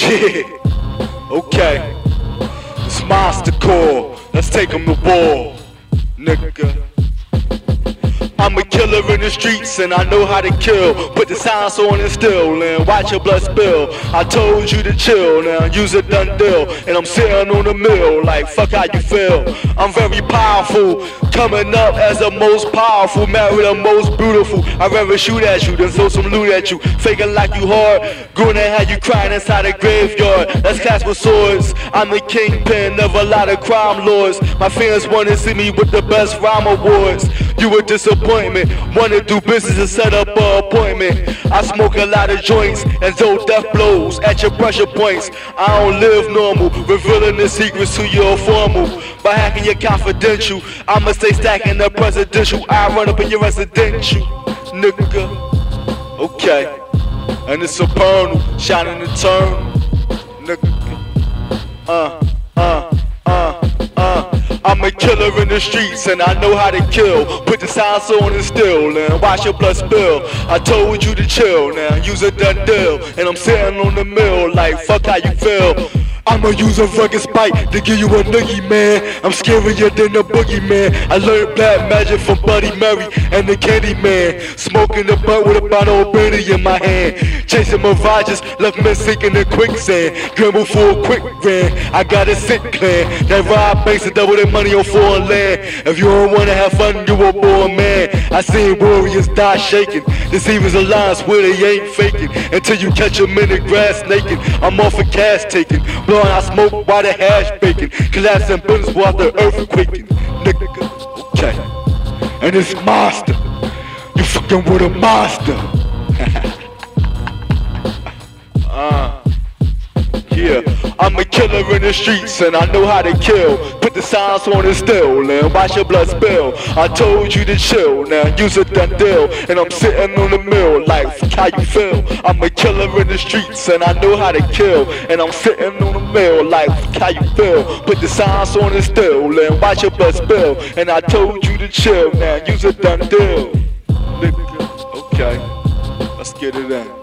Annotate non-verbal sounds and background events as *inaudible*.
Yeah, okay. It's Monster Core. Let's take them to war, nigga. I'm a killer in the streets and I know how to kill. Put the silence on and still and watch your blood spill. I told you to chill now, use a done deal. And I'm sitting on the mill like fuck how you feel. I'm very powerful, coming up as the most powerful, marry the most beautiful. I'd rather shoot at you than throw some loot at you. Faking like you hard, going and have you crying inside a graveyard. Let's clash with swords. I'm the kingpin of a lot of crime lords. My fans wanna see me with the best rhyme awards. You a disappointment. Wanna do business and set up an appointment. I smoke a lot of joints and throw death blows at your pressure points. I don't live normal, revealing the secrets to your formal. By hacking your confidential, I'ma stay stacking the presidential. I run up in your residential, nigga. Okay, and it's a supernal, shining eternal, nigga. The streets and I know how to kill. Put the silence on and still and watch your blood spill. I told you to chill now, use a done deal. And I'm sitting on the mill like fuck how you feel. I'ma use a rugged spike to give you a noogie, man. I'm scarier than the boogeyman. I learned black magic from Bloody Mary and the Candy Man. Smoking the butt with a bottle of brandy in my hand. Chasing mirages, left men sinking in quicksand. Dribble for a quick grand. I got a sick plan. That rob banks and double their money on foreign land. If you don't wanna have fun, you a born man. I seen warriors die shaking. Deceivers alliance where they ain't faking. Until you catch them in the grass naked. I'm off a cash taking. Blowing I smoke while the hash baking. Collapsing buildings while the earth quaking. Nigga, okay. And it's monster. You fucking with a monster. *laughs* uh, yeah, I'm a killer in the streets and I know how to kill. Put the silence on and still and watch your blood spill. I told you to chill, now use a done deal. And I'm sitting on the mill like how you feel. I'm a killer in the streets and I know how to kill. And I'm sitting on the mill like how you feel. Put the silence on and still and watch your blood spill. And I told you to chill, now use a done deal. Okay, let's get it in.